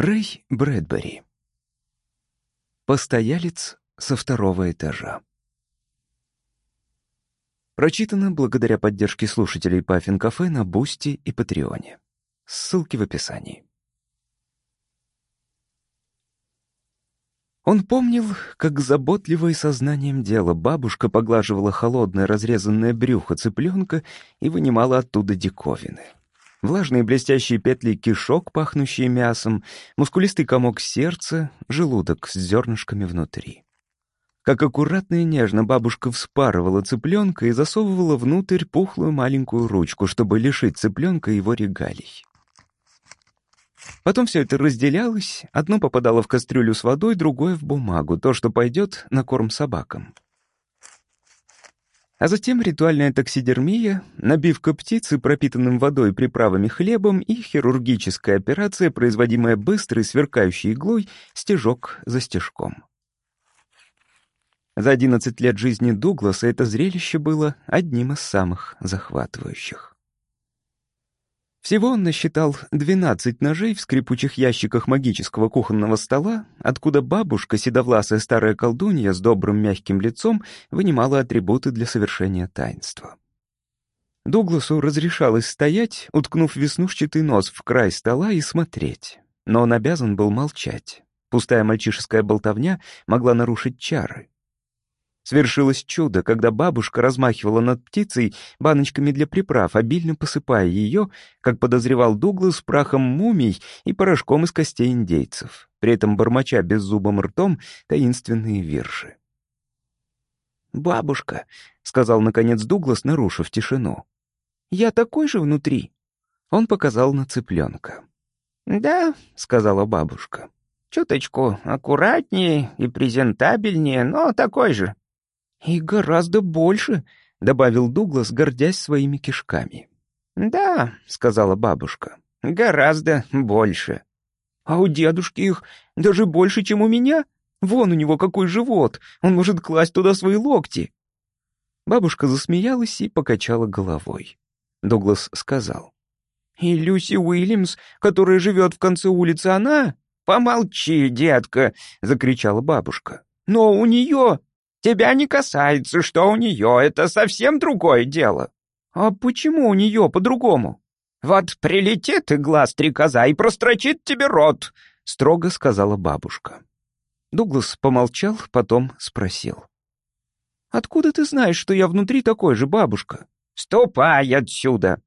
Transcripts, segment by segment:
Рэй Брэдбери. Постоялец со второго этажа. Прочитано благодаря поддержке слушателей Puffin Cafe на Boosty и Патреоне. Ссылки в описании. Он помнил, как заботливо и со знанием дела бабушка поглаживала холодное разрезанное брюхо цыпленка и вынимала оттуда диковины — влажные блестящие петли кишок, пахнущие мясом, мускулистый комок сердца, желудок с зернышками внутри. Как аккуратно и нежно бабушка вспарывала цыпленка и засовывала внутрь пухлую маленькую ручку, чтобы лишить цыпленка его регалий. Потом все это разделялось, одно попадало в кастрюлю с водой, другое — в бумагу, то, что пойдет на корм собакам. А затем ритуальная таксидермия, набивка птицы пропитанным водой, приправами, хлебом и хирургическая операция, производимая быстрой сверкающей иглой, стежок за стежком. За 11 лет жизни Дугласа это зрелище было одним из самых захватывающих. Всего он насчитал 12 ножей в скрипучих ящиках магического кухонного стола, откуда бабушка, седовласая старая колдунья с добрым мягким лицом, вынимала атрибуты для совершения таинства. Дугласу разрешалось стоять, уткнув веснушчатый нос в край стола и смотреть, но он обязан был молчать. Пустая мальчишеская болтовня могла нарушить чары. Свершилось чудо, когда бабушка размахивала над птицей баночками для приправ, обильно посыпая ее, как подозревал Дуглас, прахом мумий и порошком из костей индейцев, при этом бормоча беззубым ртом таинственные вирши. «Бабушка», — сказал наконец Дуглас, нарушив тишину, — «я такой же внутри». Он показал на цыпленка. «Да», — сказала бабушка, — «чуточку аккуратнее и презентабельнее, но такой же». «И гораздо больше», — добавил Дуглас, гордясь своими кишками. «Да», — сказала бабушка, — «гораздо больше». «А у дедушки их даже больше, чем у меня? Вон у него какой живот, он может класть туда свои локти». Бабушка засмеялась и покачала головой. Дуглас сказал. «И Люси Уильямс, которая живет в конце улицы, она...» «Помолчи, детка!» — закричала бабушка. «Но у нее Тебя не касается, что у нее, это совсем другое дело. А почему у нее по-другому? Вот прилетит игла стрекоза и прострочит тебе рот, строго сказала бабушка. Дуглас помолчал, потом спросил. «Откуда ты знаешь, что я внутри такой же, бабушка?» «Ступай отсюда!»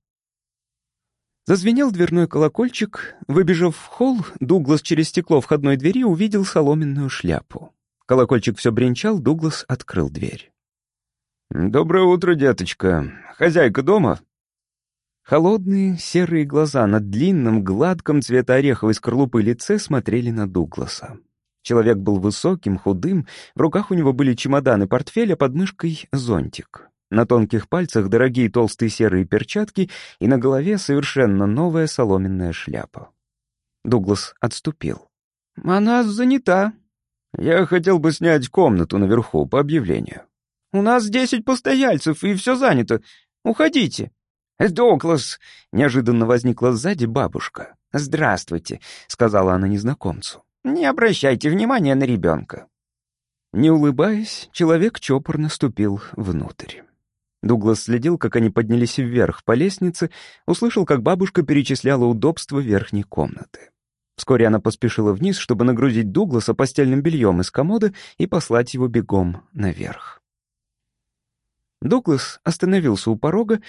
Зазвенел дверной колокольчик. Выбежав в холл, Дуглас через стекло входной двери увидел соломенную шляпу. Колокольчик все бренчал, Дуглас открыл дверь. «Доброе утро, деточка. Хозяйка дома?» Холодные серые глаза на длинном, гладком цвета ореховой скорлупы лице смотрели на Дугласа. Человек был высоким, худым, в руках у него были чемодан и портфель, а под мышкой — зонтик. На тонких пальцах дорогие толстые серые перчатки и на голове совершенно новая соломенная шляпа. Дуглас отступил. «Она занята», я хотел бы снять комнату наверху по объявлению. У нас десять постояльцев, и все занято. Уходите. «Дуглас!» — неожиданно возникла сзади бабушка. «Здравствуйте», — сказала она незнакомцу. «Не обращайте внимания на ребенка». Не улыбаясь, человек чопорно ступил внутрь. Дуглас следил, как они поднялись вверх по лестнице, услышал, как бабушка перечисляла удобства верхней комнаты. Вскоре она поспешила вниз, чтобы нагрузить Дугласа постельным бельем из комода и послать его бегом наверх. Дуглас остановился у порога.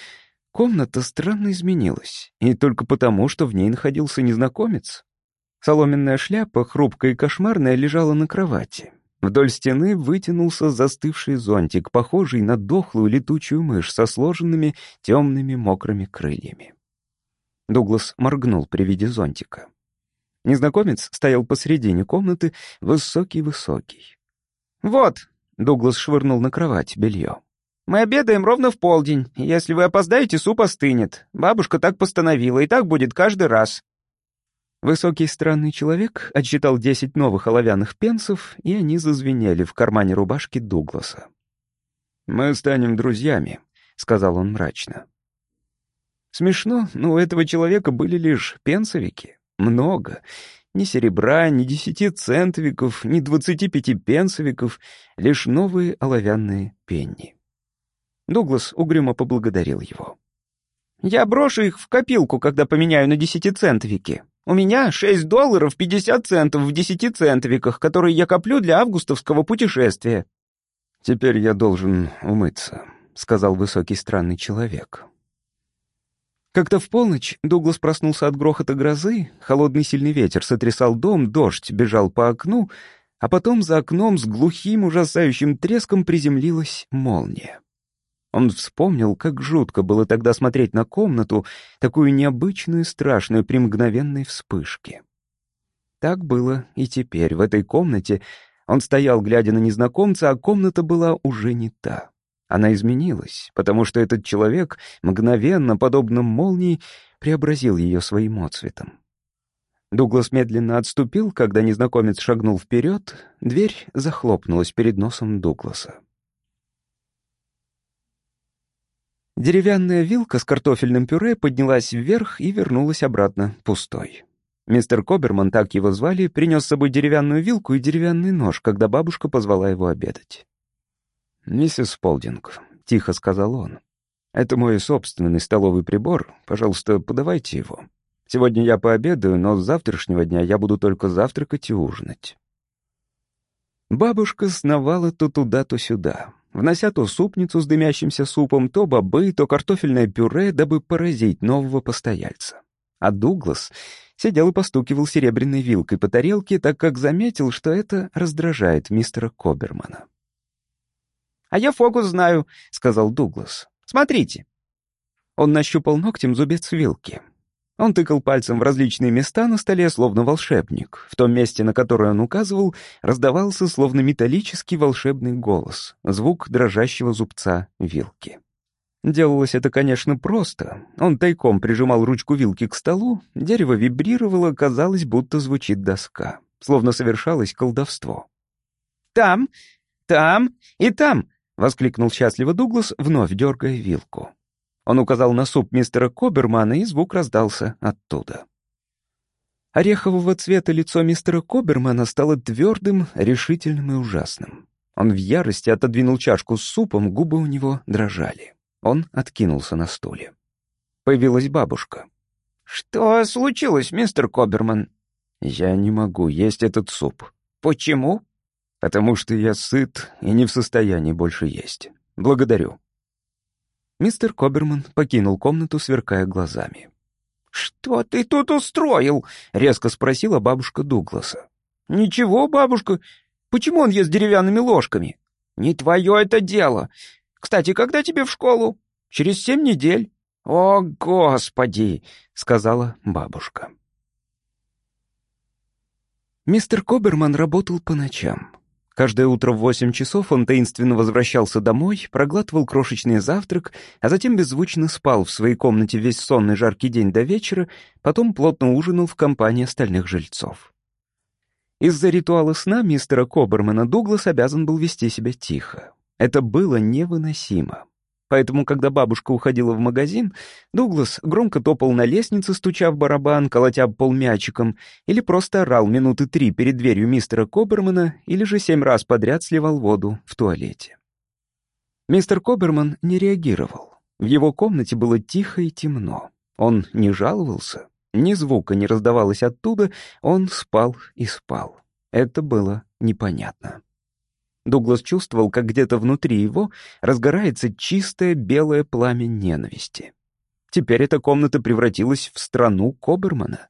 Комната странно изменилась, и только потому, что в ней находился незнакомец. Соломенная шляпа, хрупкая и кошмарная, лежала на кровати. Вдоль стены вытянулся застывший зонтик, похожий на дохлую летучую мышь со сложенными темными мокрыми крыльями. Дуглас моргнул при виде зонтика. Незнакомец стоял посредине комнаты, высокий-высокий. «Вот», — Дуглас швырнул на кровать белье. «Мы обедаем ровно в полдень. Если вы опоздаете, суп остынет. Бабушка так постановила, и так будет каждый раз». Высокий странный человек отсчитал десять новых оловянных пенсов, и они зазвенели в кармане рубашки Дугласа. «Мы станем друзьями», — сказал он мрачно. Смешно, но у этого человека были лишь пенсовики много, Ни серебра, ни десяти центовиков, ни двадцати пяти пенсовиков, лишь новые оловянные пенни. Дуглас угрюмо поблагодарил его. «Я брошу их в копилку, когда поменяю на десятицентовики. У меня шесть долларов пятьдесят центов в десятицентовиках, которые я коплю для августовского путешествия». «Теперь я должен умыться», — сказал высокий странный человек. Как-то в полночь Дуглас проснулся от грохота грозы, холодный сильный ветер сотрясал дом, дождь бежал по окну, а потом за окном с глухим ужасающим треском приземлилась молния. Он вспомнил, как жутко было тогда смотреть на комнату, такую необычную страшную при мгновенной вспышке. Так было и теперь. В этой комнате он стоял, глядя на незнакомца, а комната была уже не та. Она изменилась, потому что этот человек мгновенно, подобно молнии, преобразил ее своим отцветом. Дуглас медленно отступил, когда незнакомец шагнул вперед, дверь захлопнулась перед носом Дугласа. Деревянная вилка с картофельным пюре поднялась вверх и вернулась обратно пустой. Мистер Коберман, так его звали, принес с собой деревянную вилку и деревянный нож, когда бабушка позвала его обедать. «Миссис Полдинг», — тихо сказал он, — «это мой собственный столовый прибор. Пожалуйста, подавайте его. Сегодня я пообедаю, но с завтрашнего дня я буду только завтракать и ужинать». Бабушка сновала то туда, то сюда, внося то супницу с дымящимся супом, то бобы, то картофельное пюре, дабы поразить нового постояльца. А Дуглас сидел и постукивал серебряной вилкой по тарелке, так как заметил, что это раздражает мистера Кобермана. «А я фокус знаю», — сказал Дуглас. «Смотрите». Он нащупал ногтем зубец вилки. Он тыкал пальцем в различные места на столе, словно волшебник. В том месте, на которое он указывал, раздавался словно металлический волшебный голос, звук дрожащего зубца вилки. Делалось это, конечно, просто. Он тайком прижимал ручку вилки к столу, дерево вибрировало, казалось, будто звучит доска, словно совершалось колдовство. «Там, там и там!» — воскликнул счастливо Дуглас, вновь дергая вилку. Он указал на суп мистера Кобермана, и звук раздался оттуда. Орехового цвета лицо мистера Кобермана стало твердым, решительным и ужасным. Он в ярости отодвинул чашку с супом, губы у него дрожали. Он откинулся на стуле. Появилась бабушка. «Что случилось, мистер Коберман?» «Я не могу есть этот суп». «Почему?» Потому что я сыт и не в состоянии больше есть. Благодарю». Мистер Коберман покинул комнату, сверкая глазами. «Что ты тут устроил?» — резко спросила бабушка Дугласа. «Ничего, бабушка. Почему он ест деревянными ложками?» «Не твое это дело. Кстати, когда тебе в школу?» «Через семь недель». «О, Господи!» — сказала бабушка. Мистер Коберман работал по ночам. Каждое утро в восемь часов он таинственно возвращался домой, проглатывал крошечный завтрак, а затем беззвучно спал в своей комнате весь сонный жаркий день до вечера, потом плотно ужинал в компании остальных жильцов. Из-за ритуала сна мистера Кобермана Дуглас обязан был вести себя тихо. Это было невыносимо. Поэтому, когда бабушка уходила в магазин, Дуглас громко топал на лестнице, стуча в барабан, колотя пол мячиком, или просто орал минуты три перед дверью мистера Кобермана, или же семь раз подряд сливал воду в туалете. Мистер Коберман не реагировал. В его комнате было тихо и темно. Он не жаловался, ни звука не раздавалось оттуда, он спал и спал. Это было непонятно. Дуглас чувствовал, как где-то внутри его разгорается чистое белое пламя ненависти. Теперь эта комната превратилась в страну Кобермана.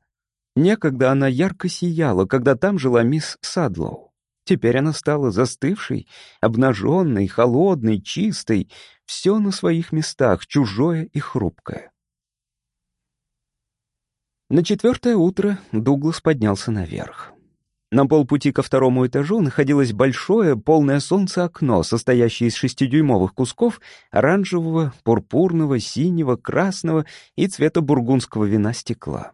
Некогда она ярко сияла, когда там жила мисс Садлоу. Теперь она стала застывшей, обнаженной, холодной, чистой, все на своих местах, чужое и хрупкое. На четвертое утро Дуглас поднялся наверх. На полпути ко второму этажу находилось большое, полное солнца окно, состоящее из шестидюймовых кусков оранжевого, пурпурного, синего, красного и цвета бургундского вина стекла.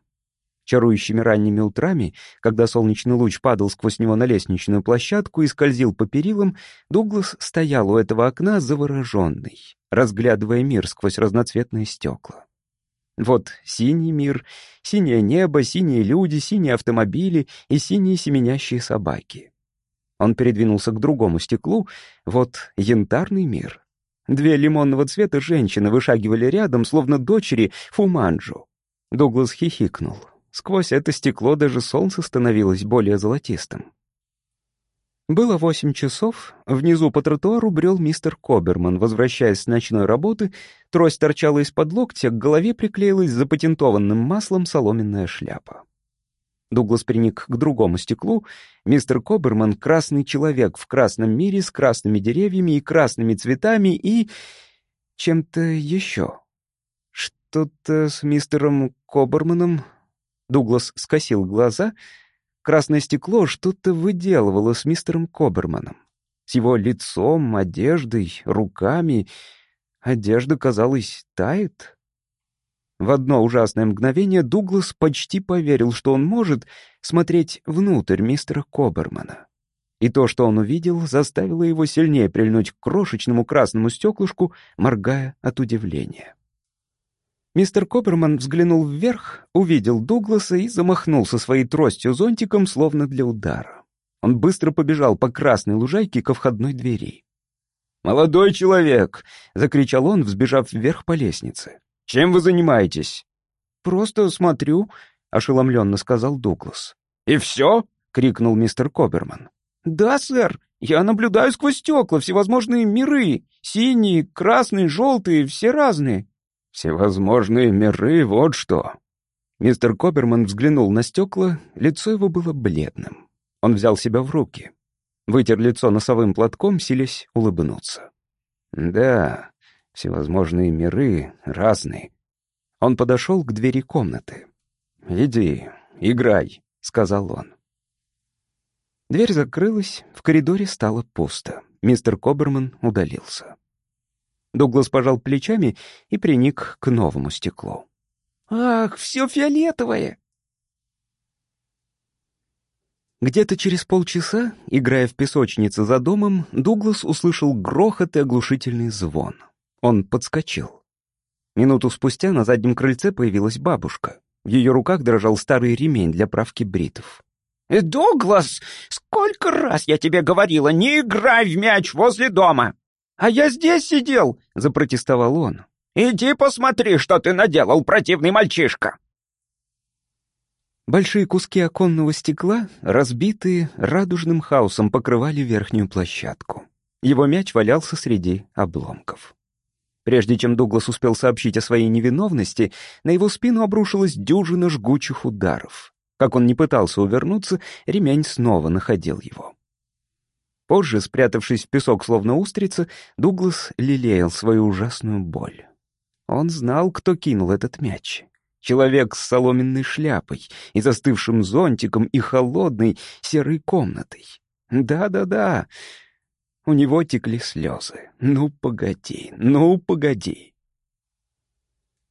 Чарующими ранними утрами, когда солнечный луч падал сквозь него на лестничную площадку и скользил по перилам, Дуглас стоял у этого окна завороженный, разглядывая мир сквозь разноцветные стекла. Вот синий мир, синее небо, синие люди, синие автомобили и синие семенящие собаки. Он передвинулся к другому стеклу. Вот янтарный мир. Две лимонного цвета женщины вышагивали рядом, словно дочери Фуманджу. Дуглас хихикнул. Сквозь это стекло даже солнце становилось более золотистым. Было восемь часов. Внизу по тротуару брел мистер Коберман, возвращаясь с ночной работы. Трость торчала из-под локтя, к голове приклеилась запатентованным маслом соломенная шляпа. Дуглас приник к другому стеклу. Мистер Коберман — красный человек в красном мире с красными деревьями и красными цветами и... чем-то еще. Что-то с мистером Коберманом... Дуглас скосил глаза — Красное стекло что-то выделывало с мистером Коберманом. С его лицом, одеждой, руками. Одежда, казалось, тает. В одно ужасное мгновение Дуглас почти поверил, что он может смотреть внутрь мистера Кобермана. И то, что он увидел, заставило его сильнее прильнуть к крошечному красному стеклышку, моргая от удивления. Мистер Копперман взглянул вверх, увидел Дугласа и замахнулся своей тростью-зонтиком, словно для удара. Он быстро побежал по красной лужайке ко входной двери. «Молодой человек!» — закричал он, взбежав вверх по лестнице. «Чем вы занимаетесь?» «Просто смотрю», — ошеломленно сказал Дуглас. «И все?» — крикнул мистер Коберман. «Да, сэр. Я наблюдаю сквозь стекла всевозможные миры. Синие, красные, желтые, все разные. Всевозможные миры, вот что. Мистер Коберман взглянул на стекла, лицо его было бледным. Он взял себя в руки. Вытер лицо носовым платком, силясь улыбнуться. «Да, всевозможные миры, разные». Он подошел к двери комнаты. «Иди, играй», — сказал он. Дверь закрылась, в коридоре стало пусто. Мистер Коберман удалился. Дуглас пожал плечами и приник к новому стеклу. «Ах, все фиолетовое!» Где-то через полчаса, играя в песочнице за домом, Дуглас услышал грохот и оглушительный звон. Он подскочил. Минуту спустя на заднем крыльце появилась бабушка. В ее руках дрожал старый ремень для правки бритов. «Э, «Дуглас, сколько раз я тебе говорила, не играй в мяч возле дома!» «А я здесь сидел!» — запротестовал он. «Иди посмотри, что ты наделал, противный мальчишка!» Большие куски оконного стекла, разбитые, радужным хаосом покрывали верхнюю площадку. Его мяч валялся среди обломков. Прежде чем Дуглас успел сообщить о своей невиновности, на его спину обрушилась дюжина жгучих ударов. Как он не пытался увернуться, ремень снова находил его. Позже, спрятавшись в песок словно устрица, Дуглас лелеял свою ужасную боль. Он знал, кто кинул этот мяч. Человек с соломенной шляпой и застывшим зонтиком и холодной серой комнатой. Да-да-да, у него текли слезы. Ну, погоди, ну, погоди.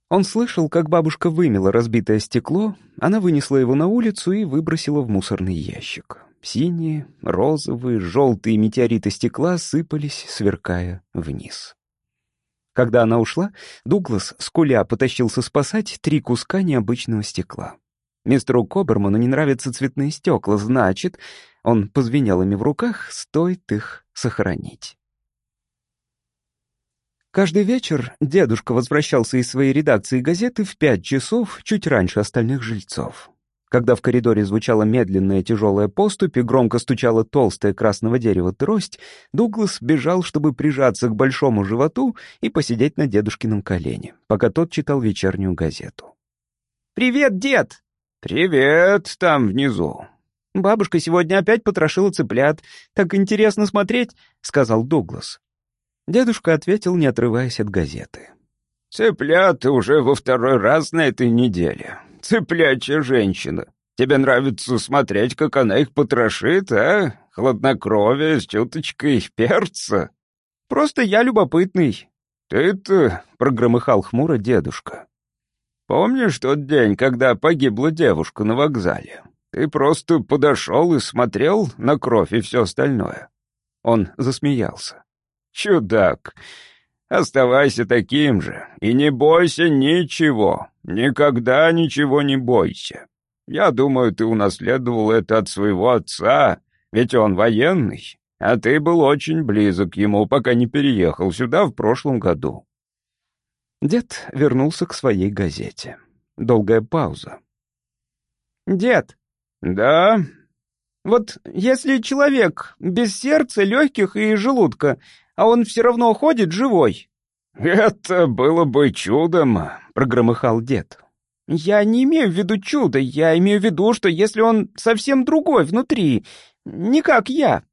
Он слышал, как бабушка вымела разбитое стекло, она вынесла его на улицу и выбросила в мусорный ящик. Синие, розовые, желтые метеориты стекла сыпались, сверкая вниз. Когда она ушла, Дуглас, скуля, потащился спасать три куска необычного стекла. Мистеру Коберману не нравятся цветные стекла, значит, он позвенел ими в руках, стоит их сохранить. Каждый вечер дедушка возвращался из своей редакции газеты в пять часов, чуть раньше остальных жильцов. Когда в коридоре звучала медленная тяжелая поступь и громко стучала толстая красного дерева трость, Дуглас бежал, чтобы прижаться к большому животу и посидеть на дедушкином колене, пока тот читал вечернюю газету. «Привет, дед!» «Привет, там внизу!» «Бабушка сегодня опять потрошила цыплят. Так интересно смотреть», — сказал Дуглас. Дедушка ответил, не отрываясь от газеты. «Цыплята уже во второй раз на этой неделе цыплячья женщина. Тебе нравится смотреть, как она их потрошит, а? Хладнокровие с чуточкой перца. Просто я любопытный. Ты-то, — прогромыхал хмуро дедушка. Помнишь тот день, когда погибла девушка на вокзале? Ты просто подошел и смотрел на кровь и все остальное. Он засмеялся. Чудак. Оставайся таким же и не бойся ничего. Никогда ничего не бойся. Я думаю, ты унаследовал это от своего отца, ведь он военный, а ты был очень близок к ему, пока не переехал сюда в прошлом году». Дед вернулся к своей газете. Долгая пауза. «Дед!» «Да?» «Вот если человек без сердца, легких и желудка, а он все равно ходит живой». «Это было бы чудом», — прогромыхал дед. «Я не имею в виду чудо, я имею в виду, что если он совсем другой внутри, не как я».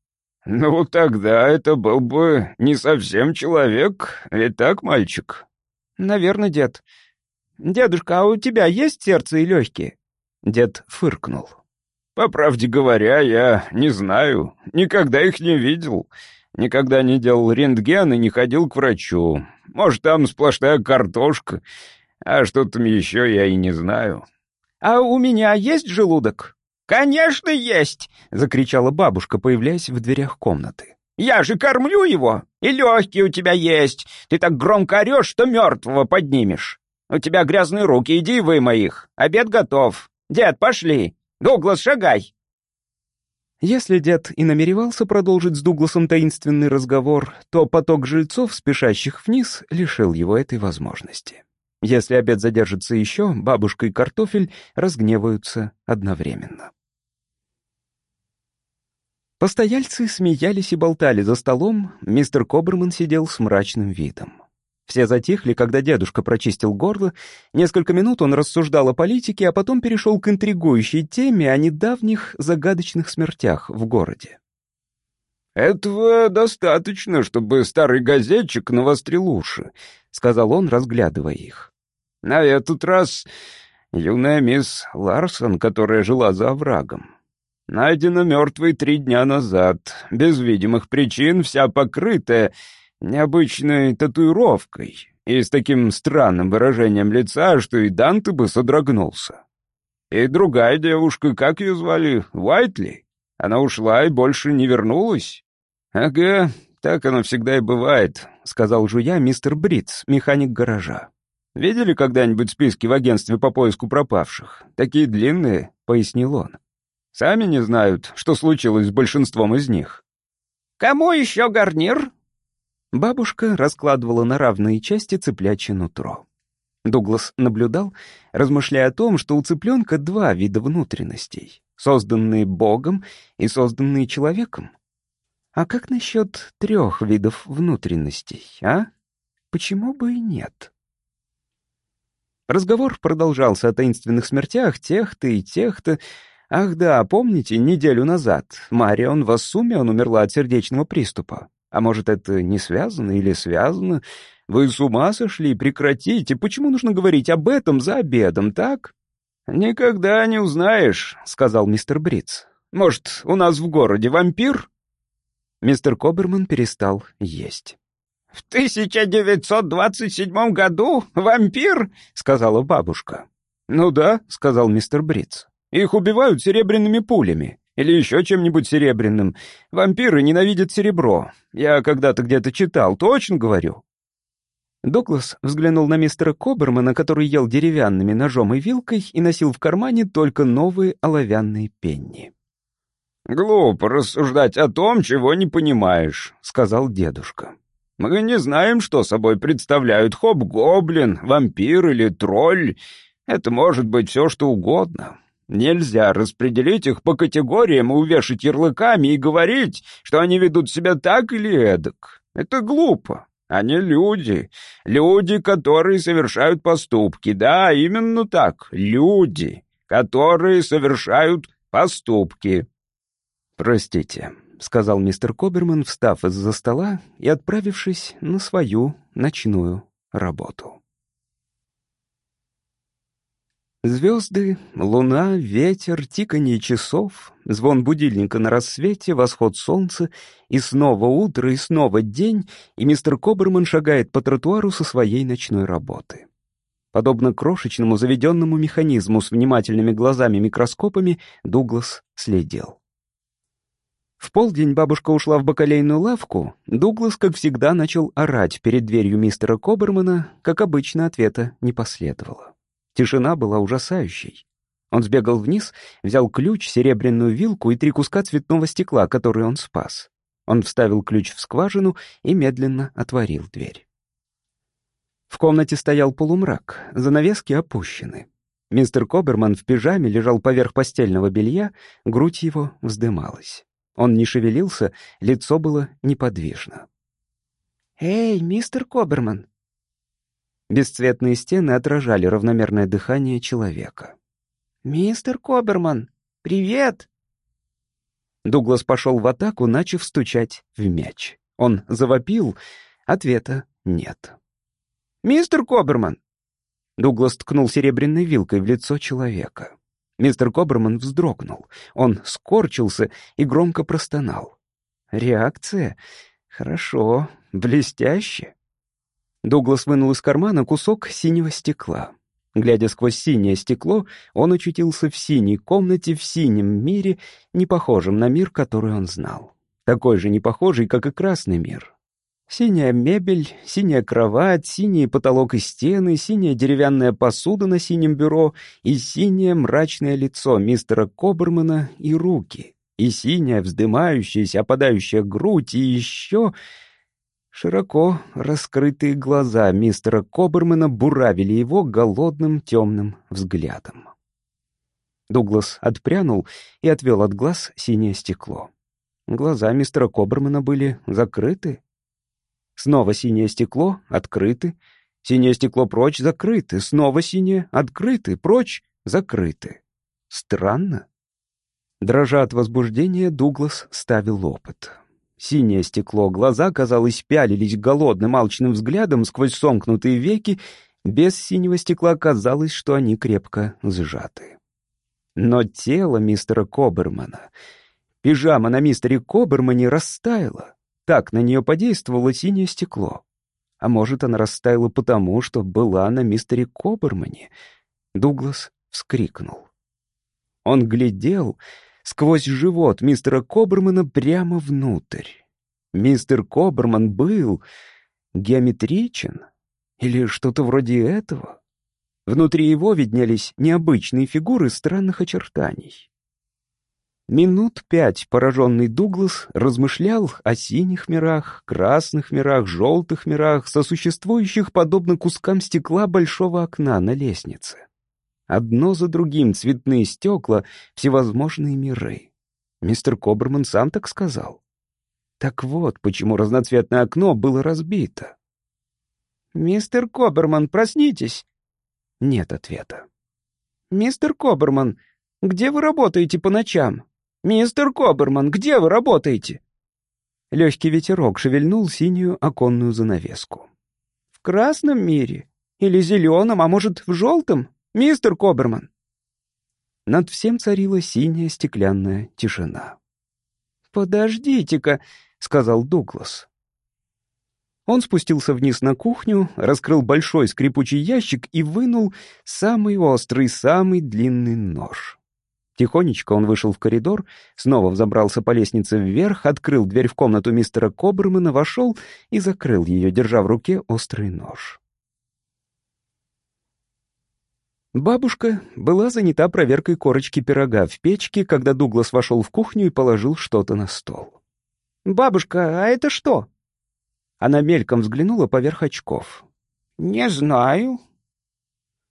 «Ну, тогда это был бы не совсем человек, ведь так, мальчик?» «Наверное, дед. Дедушка, а у тебя есть сердце и легкие?» Дед фыркнул. «По правде говоря, я не знаю, никогда их не видел». Никогда не делал рентген и не ходил к врачу. Может, там сплошная картошка, а что там еще я и не знаю. А у меня есть желудок? Конечно, есть, закричала бабушка, появляясь в дверях комнаты. Я же кормлю его, и легкие у тебя есть. Ты так громко орешь, что мертвого поднимешь. У тебя грязные руки, иди вымой их. Обед готов. Дед, пошли. Дуглас, шагай. Если дед и намеревался продолжить с Дугласом таинственный разговор, то поток жильцов, спешащих вниз, лишил его этой возможности. Если обед задержится еще, бабушка и картофель разгневаются одновременно. Постояльцы смеялись и болтали за столом, мистер Коберман сидел с мрачным видом. Все затихли, когда дедушка прочистил горло. Несколько минут он рассуждал о политике, а потом перешел к интригующей теме о недавних загадочных смертях в городе. «Этого достаточно, чтобы старый газетчик навострил уши», — сказал он, разглядывая их. «На этот раз юная мисс Ларсон, которая жила за оврагом. Найдена мертвой три дня назад, без видимых причин, вся покрытая необычной татуировкой и с таким странным выражением лица, что и Данте бы содрогнулся. И другая девушка, как ее звали, Уайтли, она ушла и больше не вернулась. Ага, так оно всегда и бывает, сказал жуя мистер Бритц, механик гаража. Видели когда-нибудь списки в агентстве по поиску пропавших? Такие длинные, пояснил он. Сами не знают, что случилось с большинством из них. «Кому еще гарнир?» Бабушка раскладывала на равные части цыплячье нутро. Дуглас наблюдал, размышляя о том, что у цыпленка два вида внутренностей, созданные Богом и созданные человеком. А как насчет трех видов внутренностей, а? Почему бы и нет? Разговор продолжался о таинственных смертях тех-то и тех-то. Ах да, помните, неделю назад Марион Вассумион умерла от сердечного приступа. А может, это не связано или связано? Вы с ума сошли? Прекратите. Почему нужно говорить об этом за обедом, так? Никогда не узнаешь, сказал мистер Бриц. Может, у нас в городе вампир? Мистер Коберман перестал есть. «В 1927 году вампир?» — сказала бабушка. «Ну да», — сказал мистер Бриц. «Их убивают серебряными пулями. Или еще чем-нибудь серебряным. Вампиры ненавидят серебро. Я когда-то где-то читал, точно говорю». Доглас взглянул на мистера Кобермана, который ел деревянными ножом и вилкой и носил в кармане только новые оловянные пенни. «Глупо рассуждать о том, чего не понимаешь», — сказал дедушка. «Мы не знаем, что собой представляют хоб-гоблин, вампир или тролль. Это может быть все, что угодно. Нельзя распределить их по категориям и увешать ярлыками и говорить, что они ведут себя так или эдак. Это глупо. Они люди. Люди, которые совершают поступки. Да, именно так. Люди, которые совершают поступки. «Простите», — сказал мистер Коберман, встав из-за стола и отправившись на свою ночную работу. Звезды, луна, ветер, тиканье часов, звон будильника на рассвете, восход солнца, и снова утро, и снова день, и мистер Коберман шагает по тротуару со своей ночной работы. Подобно крошечному заведенному механизму с внимательными глазами-микроскопами, Дуглас следил. В полдень бабушка ушла в бакалейную лавку. Дуглас, как всегда, начал орать перед дверью мистера Кобермана. Как обычно, ответа не последовало. Тишина была ужасающей. Он сбегал вниз, взял ключ, серебряную вилку и три куска цветного стекла, которые он спас. Он вставил ключ в скважину и медленно отворил дверь. В комнате стоял полумрак, занавески опущены. Мистер Коберман в пижаме лежал поверх постельного белья, грудь его вздымалась. Он не шевелился, лицо было неподвижно. «Эй, мистер Коберман!» Бесцветные стены отражали равномерное дыхание человека. «Мистер Коберман, привет!» Дуглас пошел в атаку, начав стучать в мяч. Он завопил, ответа нет. «Мистер Коберман!» Дуглас ткнул серебряной вилкой в лицо человека. Мистер Коберман вздрогнул. Он скорчился и громко простонал. «Реакция? Хорошо. Блестяще». Дуглас вынул из кармана кусок синего стекла. Глядя сквозь синее стекло, он очутился в синей комнате, в синем мире, не похожем на мир, который он знал. Такой же непохожий, как и красный мир. Синяя мебель, синяя кровать, синий потолок и стены, синяя деревянная посуда на синем бюро и синее мрачное лицо мистера Кобермана и руки, и синяя вздымающаяся, опадающая грудь, и еще... Широко раскрытые глаза мистера Кобермана буравили его голодным темным взглядом. Дуглас отпрянул и отвел от глаз синее стекло. Глаза мистера Кобермана были закрыты, Снова синее стекло, открыты. Синее стекло прочь, закрыты. Снова синее, открыты, прочь, закрыты. Странно. Дрожа от возбуждения, Дуглас ставил опыт. Синее стекло, глаза, казалось, пялились голодным, алчным взглядом сквозь сомкнутые веки. Без синего стекла казалось, что они крепко сжаты. Но тело мистера Кобермана, пижама на мистере Кобермане растаяла. Так на нее подействовало синее стекло. А может, она растаяла потому, что была на мистере Кобермане? Дуглас вскрикнул. Он глядел сквозь живот мистера Кобермана прямо внутрь. Мистер Коберман был геометричен или что-то вроде этого. Внутри его виднелись необычные фигуры странных очертаний. Минут пять пораженный Дуглас размышлял о синих мирах, красных мирах, желтых мирах, сосуществующих подобно кускам стекла большого окна на лестнице. Одно за другим цветные стекла, всевозможные миры. Мистер Коберман сам так сказал. Так вот, почему разноцветное окно было разбито. «Мистер Коберман, проснитесь!» Нет ответа. «Мистер Коберман, где вы работаете по ночам?» «Мистер Коберман, где вы работаете?» Легкий ветерок шевельнул синюю оконную занавеску. «В красном мире? Или зеленом, а может, в желтом? Мистер Коберман?» Над всем царила синяя стеклянная тишина. «Подождите-ка», — сказал Дуглас. Он спустился вниз на кухню, раскрыл большой скрипучий ящик и вынул самый острый, самый длинный нож. Тихонечко он вышел в коридор, снова взобрался по лестнице вверх, открыл дверь в комнату мистера Кобермана, вошел и закрыл ее, держа в руке острый нож. Бабушка была занята проверкой корочки пирога в печке, когда Дуглас вошел в кухню и положил что-то на стол. «Бабушка, а это что?» Она мельком взглянула поверх очков. «Не знаю»,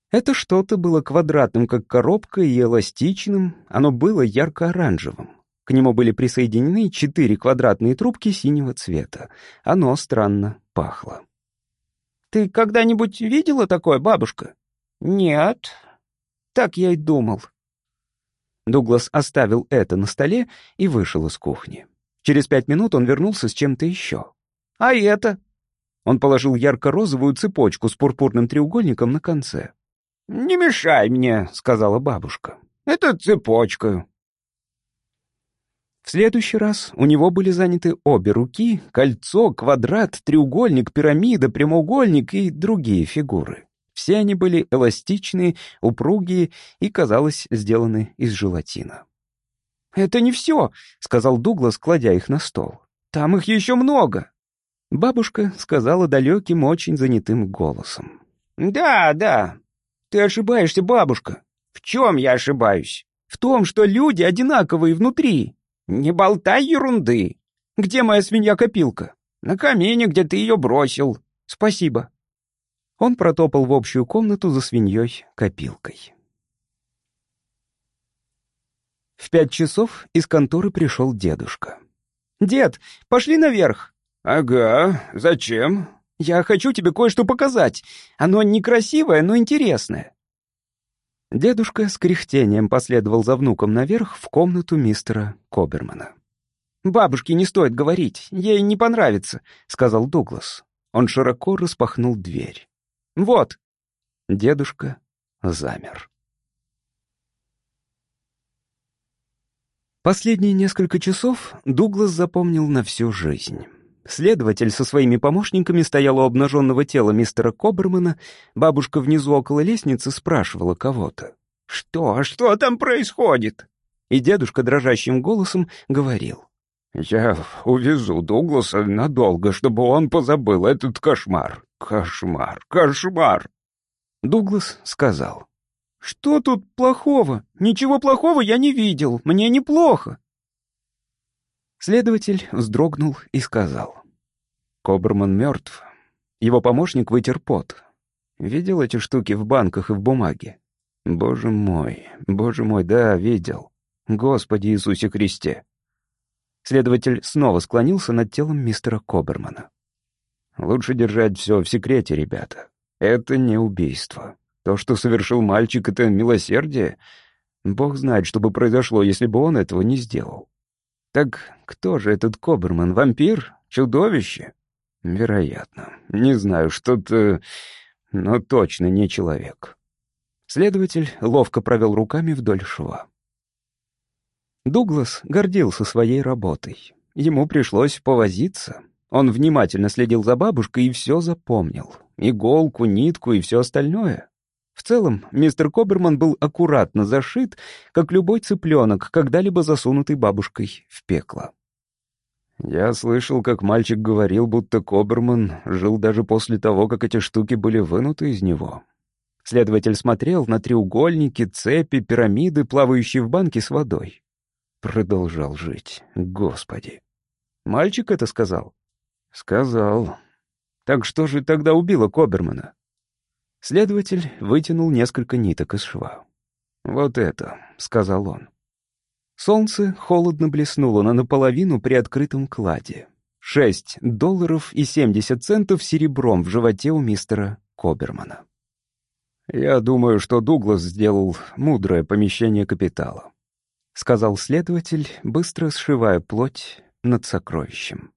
это что-то было квадратным, как коробка, и эластичным. Оно было ярко-оранжевым. К нему были присоединены четыре квадратные трубки синего цвета. Оно странно пахло. «Ты когда-нибудь видела такое, бабушка?» «Нет». «Так я и думал». Дуглас оставил это на столе и вышел из кухни. Через пять минут он вернулся с чем-то еще. «А это?» Он положил ярко-розовую цепочку с пурпурным треугольником на конце. «Не мешай мне», — сказала бабушка. «Это цепочка». В следующий раз у него были заняты обе руки, кольцо, квадрат, треугольник, пирамида, прямоугольник и другие фигуры. Все они были эластичные, упругие и, казалось, сделаны из желатина. «Это не все», — сказал Дуглас, кладя их на стол. «Там их еще много». Бабушка сказала далеким, очень занятым голосом. «Да, да. Ты ошибаешься, бабушка. В чем я ошибаюсь? В том, что люди одинаковые внутри. Не болтай ерунды. Где моя свинья-копилка? На камине, где ты ее бросил. Спасибо». Он протопал в общую комнату за свиньей-копилкой. В пять часов из конторы пришел дедушка. «Дед, пошли наверх!» «Ага, зачем?» «Я хочу тебе кое-что показать. Оно некрасивое, но интересное». Дедушка с кряхтением последовал за внуком наверх в комнату мистера Кобермана. «Бабушке не стоит говорить, ей не понравится», — сказал Дуглас. Он широко распахнул дверь. «Вот». Дедушка замер. Последние несколько часов Дуглас запомнил на всю жизнь. Следователь со своими помощниками стоял у обнаженного тела мистера Кобермана, бабушка внизу около лестницы спрашивала кого-то. «Что? Что там происходит?» И дедушка дрожащим голосом говорил. «Я увезу Дугласа надолго, чтобы он позабыл этот кошмар. Кошмар, кошмар!» Дуглас сказал. «Что тут плохого? Ничего плохого я не видел. Мне неплохо. Следователь вздрогнул и сказал. «Коберман мертв. Его помощник вытер пот. Видел эти штуки в банках и в бумаге? Боже мой, боже мой, да, видел. Господи Иисусе Христе!» Следователь снова склонился над телом мистера Кобермана. «Лучше держать все в секрете, ребята. Это не убийство. То, что совершил мальчик, — это милосердие. Бог знает, что бы произошло, если бы он этого не сделал. Так кто же этот Коберман? Вампир? Чудовище? Вероятно. Не знаю, что-то... Но точно не человек. Следователь ловко провел руками вдоль шва. Дуглас гордился своей работой. Ему пришлось повозиться. Он внимательно следил за бабушкой и все запомнил. Иголку, нитку и все остальное. В целом, мистер Коберман был аккуратно зашит, как любой цыпленок, когда-либо засунутый бабушкой в пекло. Я слышал, как мальчик говорил, будто Коберман жил даже после того, как эти штуки были вынуты из него. Следователь смотрел на треугольники, цепи, пирамиды, плавающие в банке с водой. Продолжал жить. Господи. Мальчик это сказал? Сказал. Так что же тогда убило Кобермана? Следователь вытянул несколько ниток из шва. «Вот это», — сказал он. Солнце холодно блеснуло на наполовину при открытом кладе. Шесть долларов и семьдесят центов серебром в животе у мистера Кобермана. «Я думаю, что Дуглас сделал мудрое помещение капитала», — сказал следователь, быстро сшивая плоть над сокровищем.